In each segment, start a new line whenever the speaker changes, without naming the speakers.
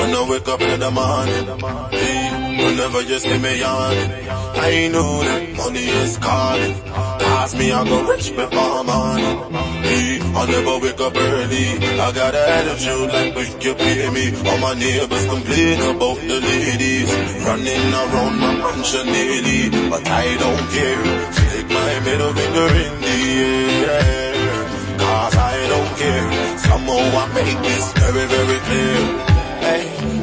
When I wake up in the morning, hey, whenever you see me yawning, I know that money is calling. Pass me, I go rich before morning. Hey, I never wake up early. I got an attitude like but you pay me. All my neighbors complain about the ladies running around my mansion daily, but I don't care. Stick my middle finger in the air. I make this very, very clear. Hey,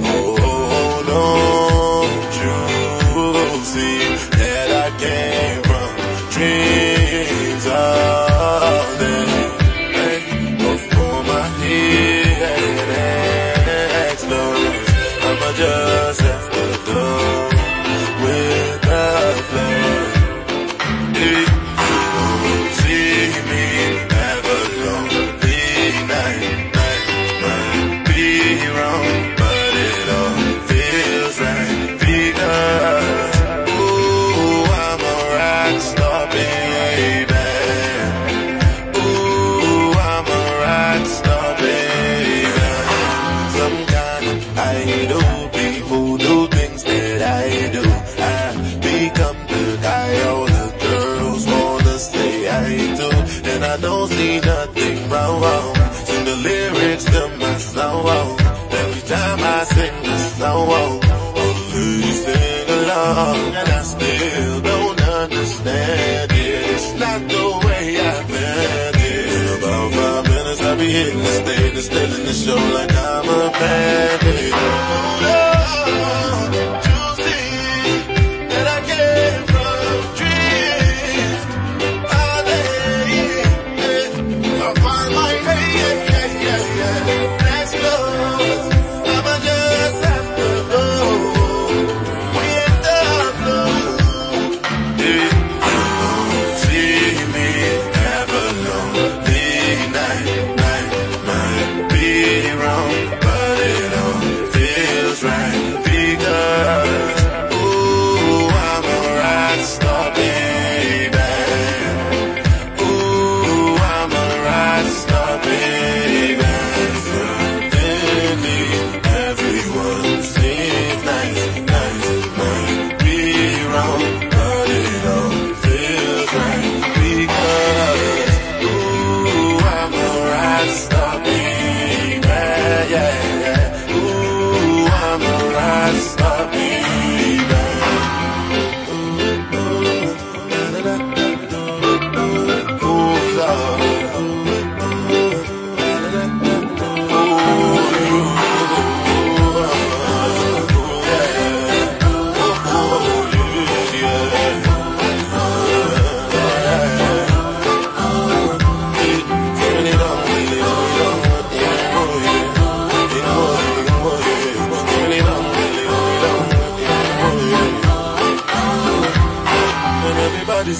don't see nothing wrong, wrong. Sing the lyrics to my song. Every time I sing the song, the ladies sing along. And I still don't understand it. It's not the way I meant it. About five minutes I'll be hitting the stage and stealing the show like I'm a bandit. Oh, Lord, a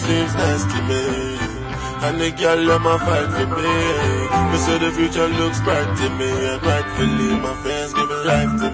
seems nice to me. And the girl let my fight for me. Me say the future looks bright to me. And rightfully my fans giving life to